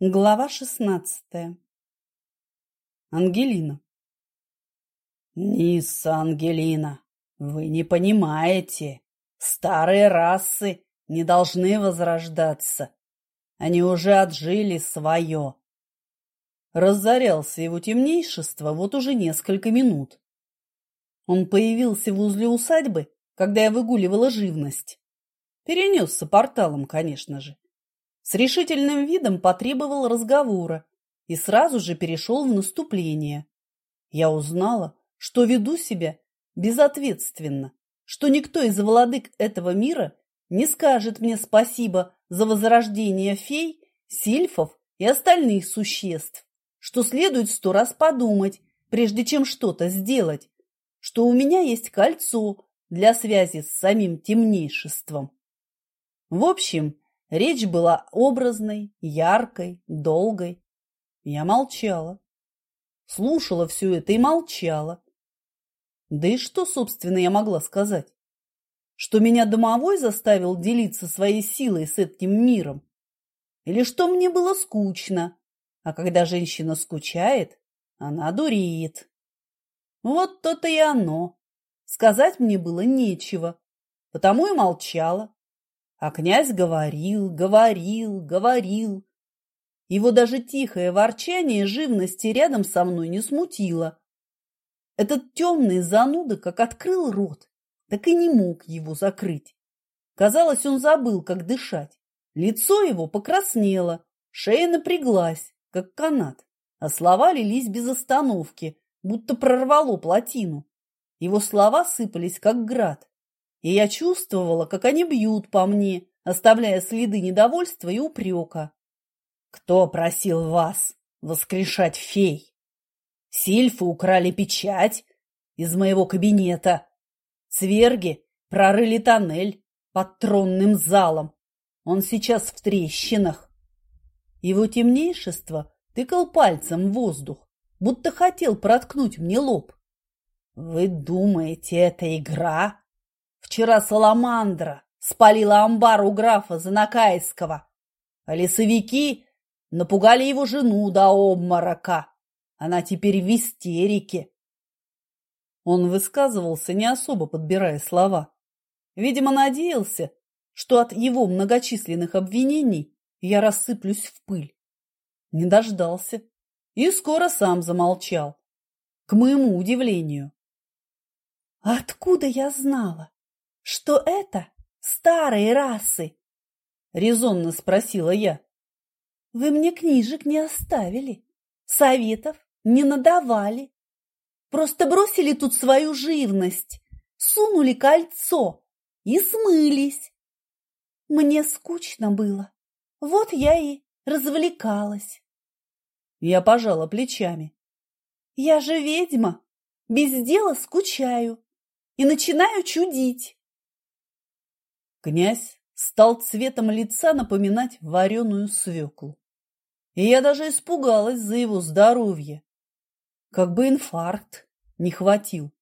Глава шестнадцатая. Ангелина. Нисса Ангелина, вы не понимаете. Старые расы не должны возрождаться. Они уже отжили свое. Разорялся его темнейшество вот уже несколько минут. Он появился возле усадьбы, когда я выгуливала живность. Перенесся порталом, конечно же с решительным видом потребовал разговора и сразу же перешел в наступление. Я узнала, что веду себя безответственно, что никто из владык этого мира не скажет мне спасибо за возрождение фей, сильфов и остальных существ, что следует сто раз подумать, прежде чем что-то сделать, что у меня есть кольцо для связи с самим темнейшеством. В общем, Речь была образной, яркой, долгой. Я молчала. Слушала все это и молчала. Да и что, собственно, я могла сказать? Что меня домовой заставил делиться своей силой с этим миром? Или что мне было скучно? А когда женщина скучает, она дуреет. Вот то-то и оно. Сказать мне было нечего, потому и молчала. А князь говорил, говорил, говорил. Его даже тихое ворчание живности рядом со мной не смутило. Этот темный зануда как открыл рот, так и не мог его закрыть. Казалось, он забыл, как дышать. Лицо его покраснело, шея напряглась, как канат, а слова лились без остановки, будто прорвало плотину. Его слова сыпались, как град и я чувствовала, как они бьют по мне, оставляя следы недовольства и упрека. «Кто просил вас воскрешать фей? Сильфы украли печать из моего кабинета. Цверги прорыли тоннель под тронным залом. Он сейчас в трещинах. Его темнейшество тыкал пальцем в воздух, будто хотел проткнуть мне лоб. Вы думаете, это игра? Вчера Саламандра спалила амбар у графа Занакайского, а лесовики напугали его жену до обморока. Она теперь в истерике. Он высказывался, не особо подбирая слова. Видимо, надеялся, что от его многочисленных обвинений я рассыплюсь в пыль. Не дождался и скоро сам замолчал, к моему удивлению. Откуда я знала, что это старые расы? Резонно спросила я. Вы мне книжек не оставили, советов не надавали. Просто бросили тут свою живность, сунули кольцо и смылись. Мне скучно было, вот я и развлекалась. Я пожала плечами. Я же ведьма, без дела скучаю и начинаю чудить. Князь стал цветом лица напоминать вареную свеклу. И я даже испугалась за его здоровье. Как бы инфаркт не хватил.